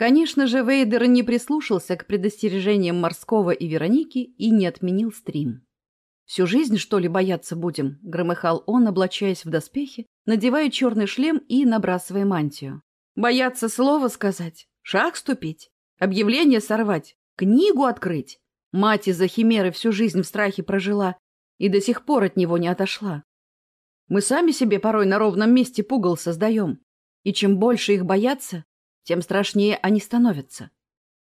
Конечно же, Вейдер не прислушался к предостережениям Морского и Вероники и не отменил стрим. «Всю жизнь, что ли, бояться будем?» — громыхал он, облачаясь в доспехи, надевая черный шлем и набрасывая мантию. «Бояться слова сказать? Шаг ступить? Объявление сорвать? Книгу открыть? Мать из-за химеры всю жизнь в страхе прожила и до сих пор от него не отошла. Мы сами себе порой на ровном месте пугал создаем, и чем больше их боятся, тем страшнее они становятся.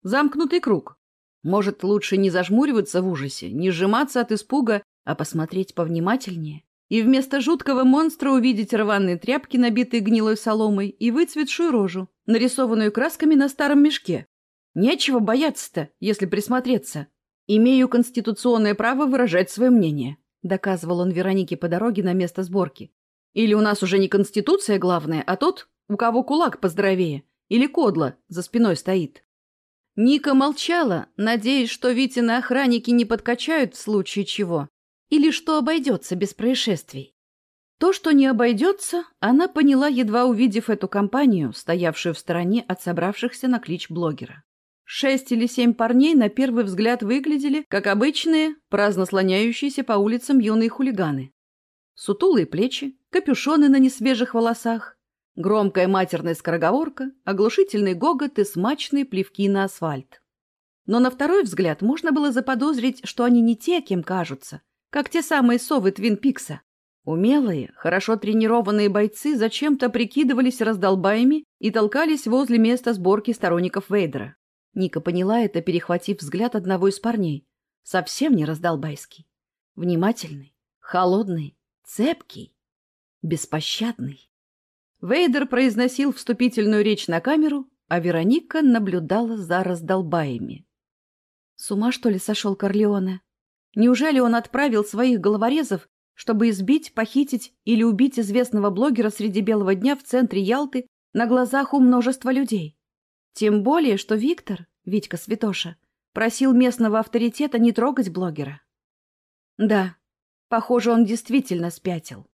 Замкнутый круг. Может, лучше не зажмуриваться в ужасе, не сжиматься от испуга, а посмотреть повнимательнее и вместо жуткого монстра увидеть рваные тряпки, набитые гнилой соломой, и выцветшую рожу, нарисованную красками на старом мешке. Нечего бояться-то, если присмотреться. Имею конституционное право выражать свое мнение, доказывал он Веронике по дороге на место сборки. Или у нас уже не конституция главная, а тот, у кого кулак поздоровее, или кодла за спиной стоит. Ника молчала, надеясь, что Витины охранники не подкачают в случае чего, или что обойдется без происшествий. То, что не обойдется, она поняла, едва увидев эту компанию, стоявшую в стороне от собравшихся на клич блогера. Шесть или семь парней на первый взгляд выглядели, как обычные, праздно слоняющиеся по улицам юные хулиганы. Сутулые плечи, капюшоны на несвежих волосах, Громкая матерная скороговорка, оглушительный гогот и смачные плевки на асфальт. Но на второй взгляд можно было заподозрить, что они не те, кем кажутся, как те самые совы Твин Пикса. Умелые, хорошо тренированные бойцы зачем-то прикидывались раздолбаями и толкались возле места сборки сторонников Вейдера. Ника поняла это, перехватив взгляд одного из парней. Совсем не раздолбайский. Внимательный, холодный, цепкий, беспощадный. Вейдер произносил вступительную речь на камеру, а Вероника наблюдала за раздолбаями. С ума, что ли, сошел Корлеоне? Неужели он отправил своих головорезов, чтобы избить, похитить или убить известного блогера среди белого дня в центре Ялты на глазах у множества людей? Тем более, что Виктор, Витька Святоша, просил местного авторитета не трогать блогера. Да, похоже, он действительно спятил.